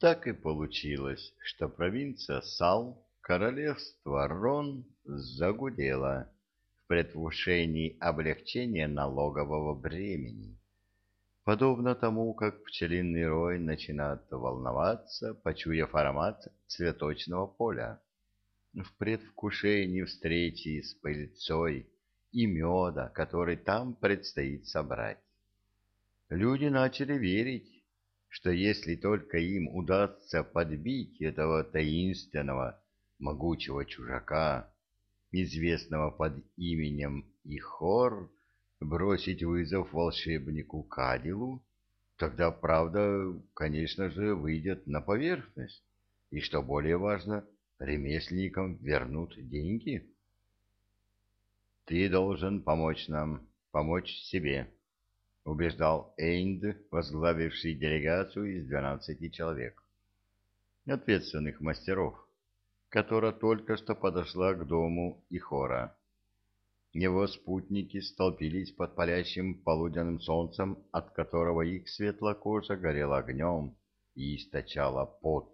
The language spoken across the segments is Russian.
Так и получилось, что провинция Сал, королевство Рон, загудело в предвкушении облегчения налогового бремени, подобно тому, как пчелиный рой начинает волноваться, почуяв аромат цветочного поля, в предвкушении встречи с пыльцой и меда, который там предстоит собрать. Люди начали верить, что если только им удастся подбить этого таинственного, могучего чужака, известного под именем Ихор, бросить вызов волшебнику Кадилу, тогда правда, конечно же, выйдет на поверхность, и, что более важно, ремесленникам вернут деньги. Ты должен помочь нам, помочь себе, — убеждал Эйнд, возглавивший делегацию из двенадцати человек, ответственных мастеров, которая только что подошла к дому Ихора. Его спутники столпились под палящим полуденным солнцем, от которого их светлая кожа горела огнем и источала пот,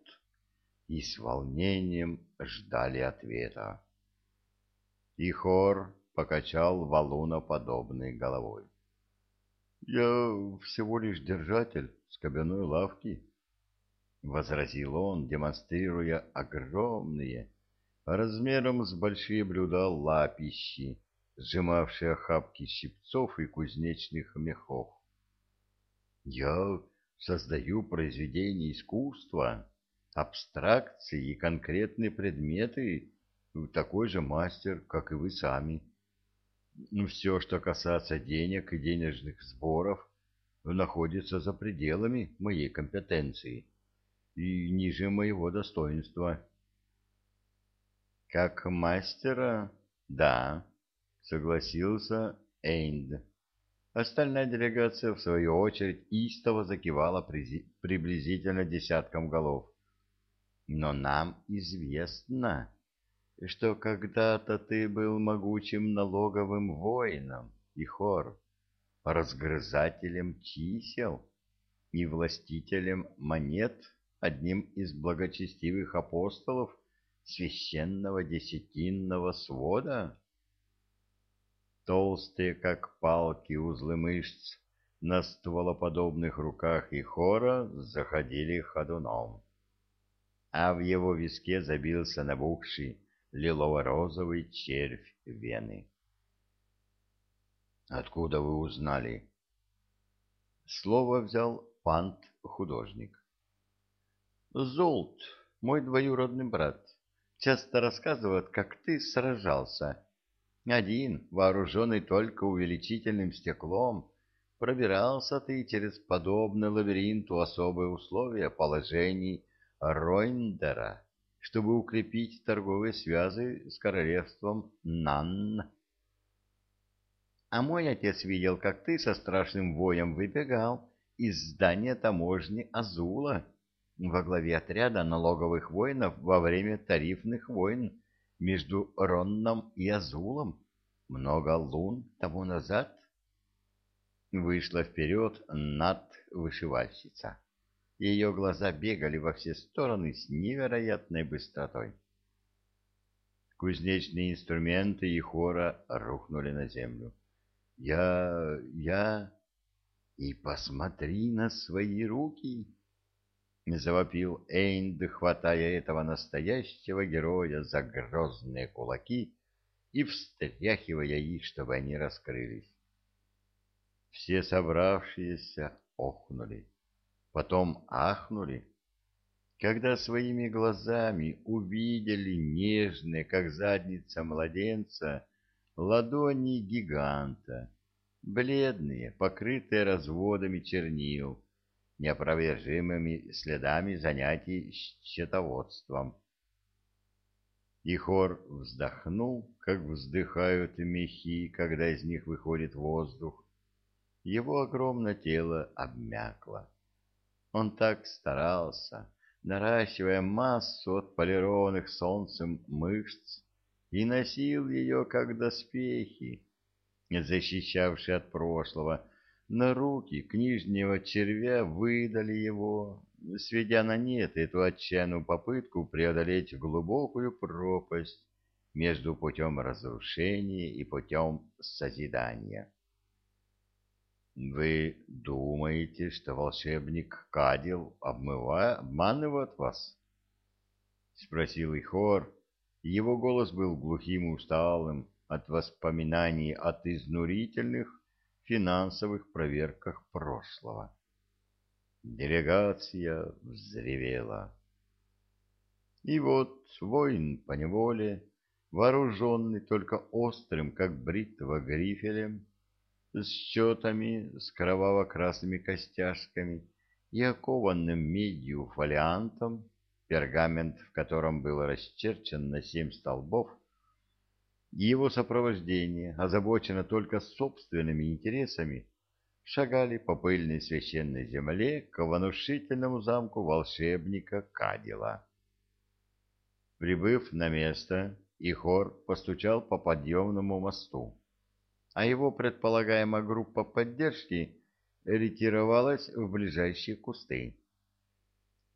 и с волнением ждали ответа. Ихор покачал валуноподобной головой. — Я всего лишь держатель скобяной лавки, — возразил он, демонстрируя огромные, размером с большие блюда лапищи, сжимавшие охапки щипцов и кузнечных мехов. — Я создаю произведения искусства, абстракции и конкретные предметы, такой же мастер, как и вы сами. — все, что касается денег и денежных сборов, находится за пределами моей компетенции и ниже моего достоинства. Как мастера, да, согласился Эйнд. Остальная делегация, в свою очередь, истово закивала приблизительно десятком голов. Но нам известно, что когда-то ты был могучим налоговым воином, и хор, разгрызателем чисел и властителем монет, одним из благочестивых апостолов священного десятинного свода? Толстые, как палки, узлы мышц на стволоподобных руках и хора заходили ходуном, а в его виске забился набухший, лилово-розовый червь вены. «Откуда вы узнали?» Слово взял пант-художник. «Золт, мой двоюродный брат, часто рассказывает, как ты сражался. Один, вооруженный только увеличительным стеклом, пробирался ты через подобный лабиринту особые условия положений Ройндера чтобы укрепить торговые связи с королевством Нанн. А мой отец видел, как ты со страшным воем выбегал из здания таможни Азула во главе отряда налоговых воинов во время тарифных войн между Ронном и Азулом много лун тому назад. Вышла вперед Ее глаза бегали во все стороны с невероятной быстротой. Кузнечные инструменты и хора рухнули на землю. «Я... я... и посмотри на свои руки!» — завопил Эйнд, хватая этого настоящего героя за грозные кулаки и встряхивая их, чтобы они раскрылись. Все собравшиеся охнули потом ахнули, когда своими глазами увидели нежные, как задница младенца, ладони гиганта, бледные, покрытые разводами чернил, неопровержимыми следами занятий счетоводством. И хор вздохнул, как вздыхают мехи, когда из них выходит воздух. Его огромное тело обмякло. Он так старался, наращивая массу отполированных солнцем мышц, и носил ее как доспехи, защищавшие от прошлого, но руки книжнего червя выдали его, сведя на нет эту отчаянную попытку преодолеть глубокую пропасть между путем разрушения и путем созидания. Вы думаете, что волшебник Кадил обмыва... обманывает вас? Спросил Ихор. Его голос был глухим и усталым от воспоминаний от изнурительных финансовых проверках прошлого. Делегация взревела. И вот воин по неволе, вооруженный только острым, как бритва, грифелем, с счетами, с кроваво-красными костяшками и окованным медью фолиантом, пергамент в котором был расчерчен на семь столбов, его сопровождение, озабочено только собственными интересами, шагали по пыльной священной земле к внушительному замку волшебника Кадила. Прибыв на место, Ихор постучал по подъемному мосту а его предполагаемая группа поддержки ретировалась в ближайшие кусты.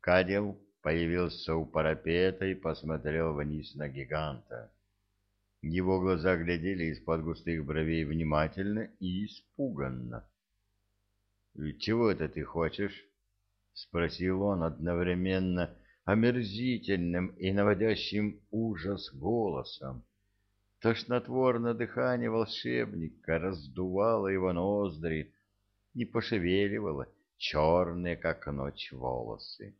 Кадил появился у парапета и посмотрел вниз на гиганта. Его глаза глядели из-под густых бровей внимательно и испуганно. «Чего это ты хочешь?» — спросил он одновременно омерзительным и наводящим ужас голосом. Тошнотворное дыхание волшебника раздувало его ноздри и пошевеливало черные, как ночь, волосы.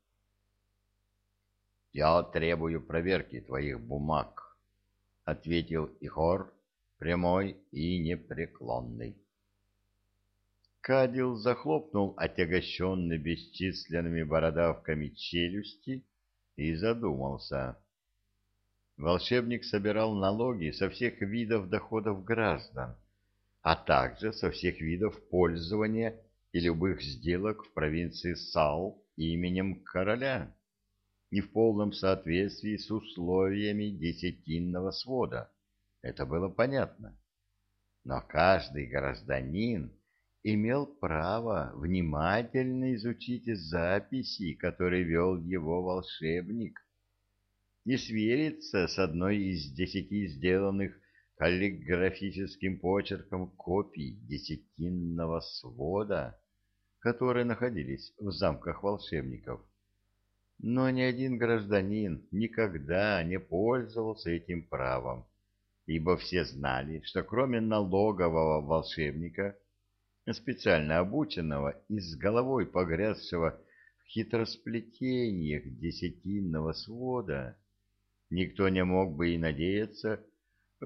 «Я требую проверки твоих бумаг», — ответил Ихор, прямой и непреклонный. Кадил захлопнул отягощенный бесчисленными бородавками челюсти и задумался. Волшебник собирал налоги со всех видов доходов граждан, а также со всех видов пользования и любых сделок в провинции Сал именем короля и в полном соответствии с условиями десятинного свода. Это было понятно. Но каждый гражданин имел право внимательно изучить записи, которые вел его волшебник, не свериться с одной из десяти сделанных каллиграфическим почерком копий десятинного свода, которые находились в замках волшебников. Но ни один гражданин никогда не пользовался этим правом, ибо все знали, что кроме налогового волшебника, специально обученного и с головой погрязшего в хитросплетениях десятинного свода, Никто не мог бы и надеяться э,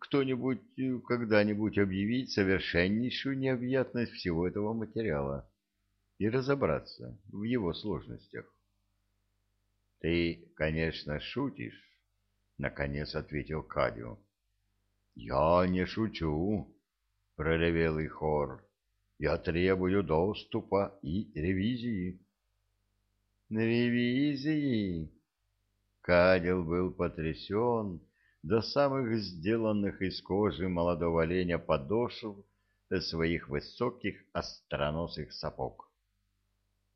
кто-нибудь э, когда-нибудь объявить совершеннейшую необъятность всего этого материала и разобраться в его сложностях. — Ты, конечно, шутишь, — наконец ответил Кадио. — Я не шучу, — проревел и хор. — Я требую доступа и ревизии. — Ревизии? Кадил был потрясен до самых сделанных из кожи молодого оленя подошв своих высоких остроносых сапог.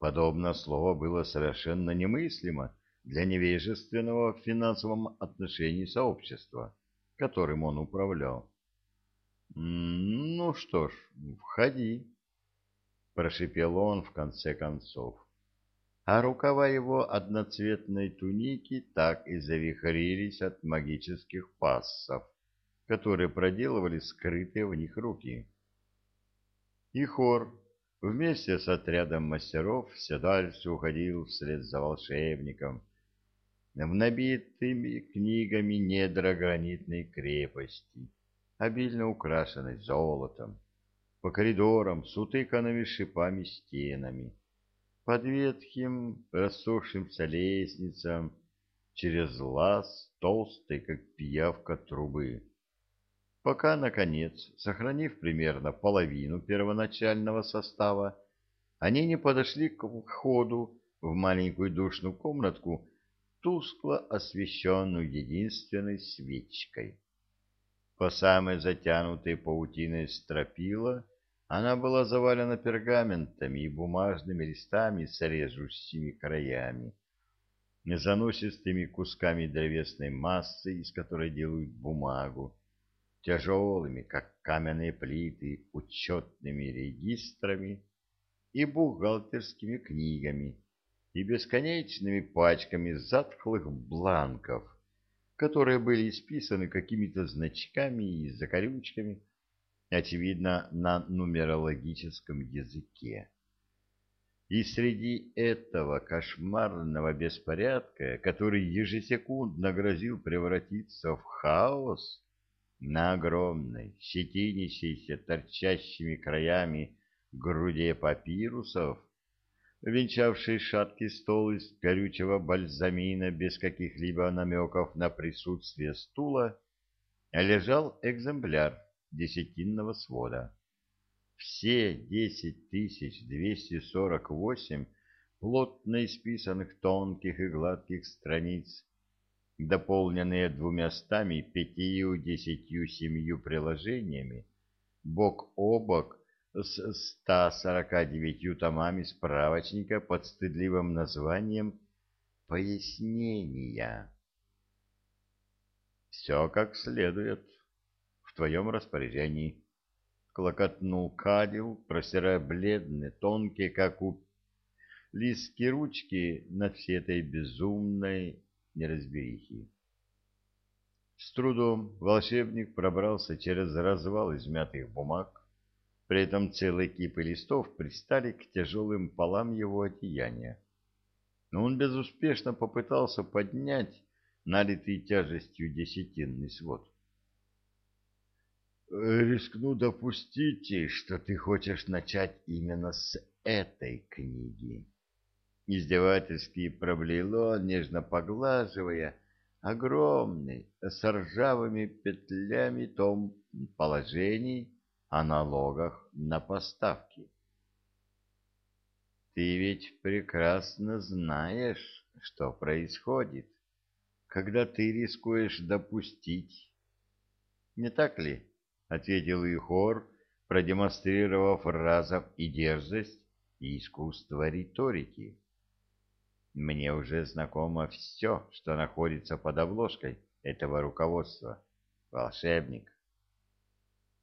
Подобное слово было совершенно немыслимо для невежественного в финансовом отношении сообщества, которым он управлял. «Ну что ж, входи», — прошипел он в конце концов а рукава его одноцветной туники так и завихрились от магических пассов, которые проделывали скрытые в них руки. И хор вместе с отрядом мастеров все дальше уходил вслед за волшебником в набитыми книгами недра гранитной крепости, обильно украшенной золотом, по коридорам с утыканными шипами стенами, под ветхим рассохшимся лестницам через лаз толстой, как пиявка трубы. Пока, наконец, сохранив примерно половину первоначального состава, они не подошли к входу в маленькую душную комнатку, тускло освещенную единственной свечкой. По самой затянутой паутиной стропила Она была завалена пергаментами и бумажными листами с режущими краями, заносистыми кусками древесной массы, из которой делают бумагу, тяжелыми, как каменные плиты, учетными регистрами и бухгалтерскими книгами и бесконечными пачками затхлых бланков, которые были исписаны какими-то значками и закорючками, очевидно, на нумерологическом языке. И среди этого кошмарного беспорядка, который ежесекундно грозил превратиться в хаос, на огромной, щетинящейся торчащими краями груде папирусов, венчавший шаткий стол из горючего бальзамина без каких-либо намеков на присутствие стула, лежал экземпляр десятинного свода. Все десять тысяч двести сорок восемь плотно исписанных тонких и гладких страниц, дополненные двумястами пятью десятью семью приложениями, бок о бок с 149 томами справочника под стыдливым названием «Пояснения». «Все как следует. Твоем распоряжении», — клокотнул Кадил, простирая бледные, тонкие, как у листки ручки над всей этой безумной неразберихи. С трудом волшебник пробрался через развал измятых бумаг, при этом целые кипы листов пристали к тяжелым полам его одеяния. Но он безуспешно попытался поднять налитый тяжестью десятинный свод. «Рискну допустить, что ты хочешь начать именно с этой книги». Издевательски проблеял он, нежно поглаживая огромный, с ржавыми петлями том положений, о налогах на поставки. Ты ведь прекрасно знаешь, что происходит, когда ты рискуешь допустить. Не так ли? — ответил Ихор, продемонстрировав разом и дерзость, и искусство риторики. Мне уже знакомо все, что находится под обложкой этого руководства. Волшебник.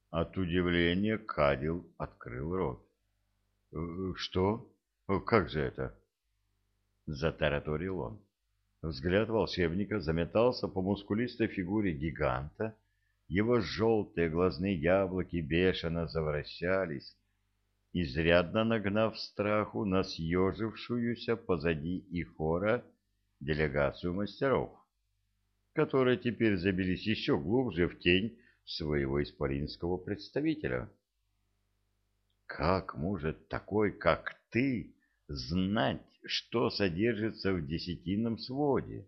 От удивления Кадил открыл рот. «Э, «Что? Как же это?» Затараторил он. Взгляд волшебника заметался по мускулистой фигуре гиганта, его желтые глазные яблоки бешено завращались, изрядно нагнав страху на съежившуюся позади Ихора делегацию мастеров, которые теперь забились еще глубже в тень своего исполинского представителя. Как может такой, как ты, знать, что содержится в десятинном своде?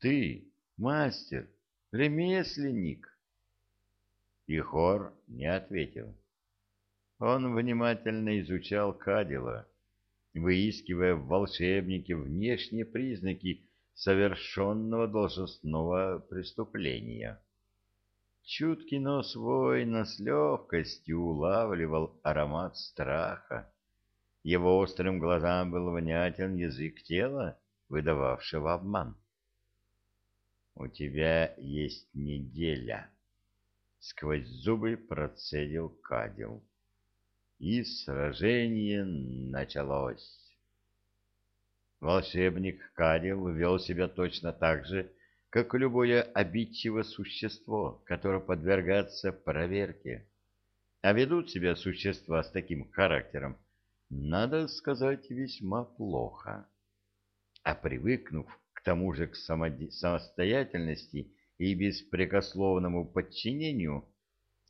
Ты, мастер, ремесленник. И хор не ответил. Он внимательно изучал Кадила, выискивая в волшебнике внешние признаки совершенного должностного преступления. Чуткий нос воина с легкостью улавливал аромат страха. Его острым глазам был внятен язык тела, выдававшего обман. «У тебя есть неделя», — сквозь зубы процедил Кадил. И сражение началось. Волшебник Кадил вел себя точно так же, как любое обидчивое существо, которое подвергается проверке. А ведут себя существа с таким характером, надо сказать, весьма плохо. А привыкнув к тому же к самостоятельности и беспрекословному подчинению,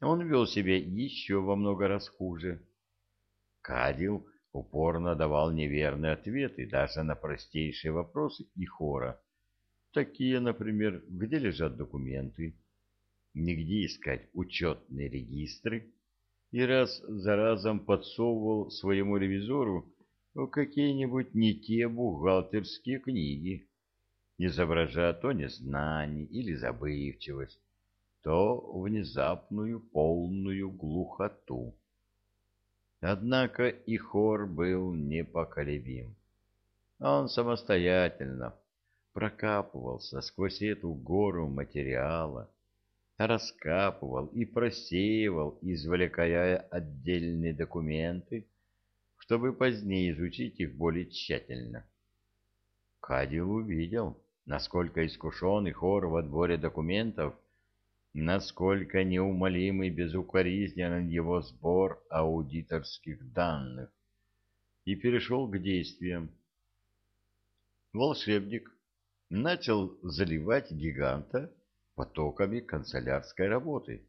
он вел себя еще во много раз хуже. Кадил упорно давал неверные ответы даже на простейшие вопросы и хора, Такие, например, где лежат документы, нигде искать учетные регистры, и раз за разом подсовывал своему ревизору какие-нибудь не те бухгалтерские книги, изображая то незнание или забывчивость, то внезапную полную глухоту. Однако и хор был непоколебим. Он самостоятельно прокапывался сквозь эту гору материала, раскапывал и просеивал, извлекая отдельные документы, чтобы позднее изучить их более тщательно. Кадил увидел, насколько искушен и хор в отборе документов, насколько неумолим и безукоризненен его сбор аудиторских данных, и перешел к действиям. Волшебник начал заливать гиганта потоками канцелярской работы.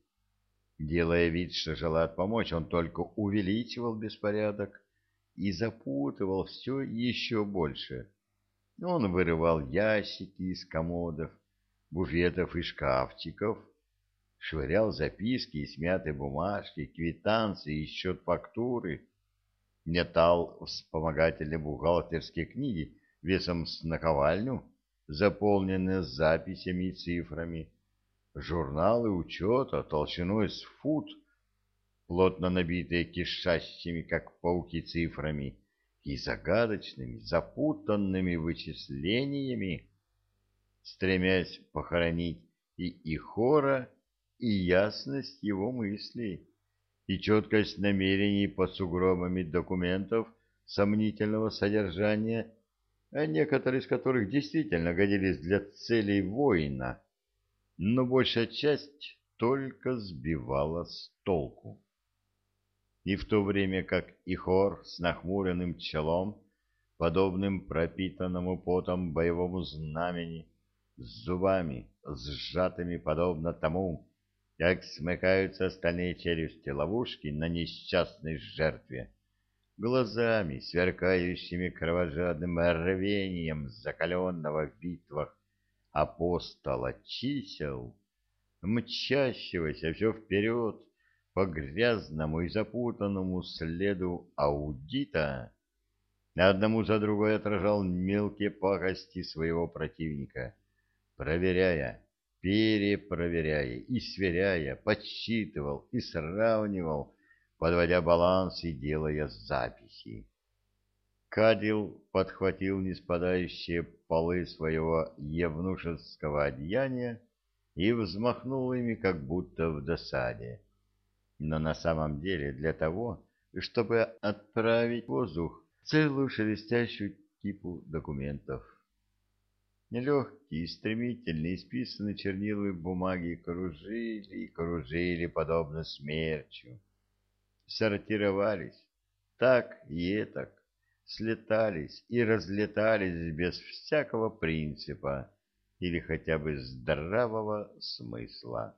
Делая вид, что желает помочь, он только увеличивал беспорядок и запутывал все еще больше. Он вырывал ящики из комодов, буфетов и шкафчиков, швырял записки и смятые бумажки, квитанции и счет-фактуры, метал вспомогательные бухгалтерские книги весом с наковальню, заполненные записями и цифрами, журналы учета толщиной с фут, плотно набитые кишащими, как пауки, цифрами и загадочными, запутанными вычислениями, стремясь похоронить и Ихора, и ясность его мыслей, и четкость намерений под сугробами документов сомнительного содержания, а некоторые из которых действительно годились для целей воина, но большая часть только сбивала с толку. И в то время как Ихор с нахмуренным челом, подобным пропитанному потом боевому знамени, с зубами, сжатыми подобно тому, как смыкаются остальные челюсти ловушки на несчастной жертве, глазами, сверкающими кровожадным рвением закаленного в битвах апостола чисел, мчащегося все вперед по грязному и запутанному следу аудита, одному за другой отражал мелкие пакости своего противника, проверяя, перепроверяя и сверяя, подсчитывал и сравнивал, подводя баланс и делая записи. Кадил подхватил неспадающие полы своего евнушеского одеяния и взмахнул ими, как будто в досаде. Но на самом деле для того, чтобы отправить в воздух целую шелестящую типу документов. Нелегкие, стремительные, исписанные чернилами бумаги кружили и кружили, подобно смерчу. Сортировались так и этак слетались и разлетались без всякого принципа или хотя бы здравого смысла.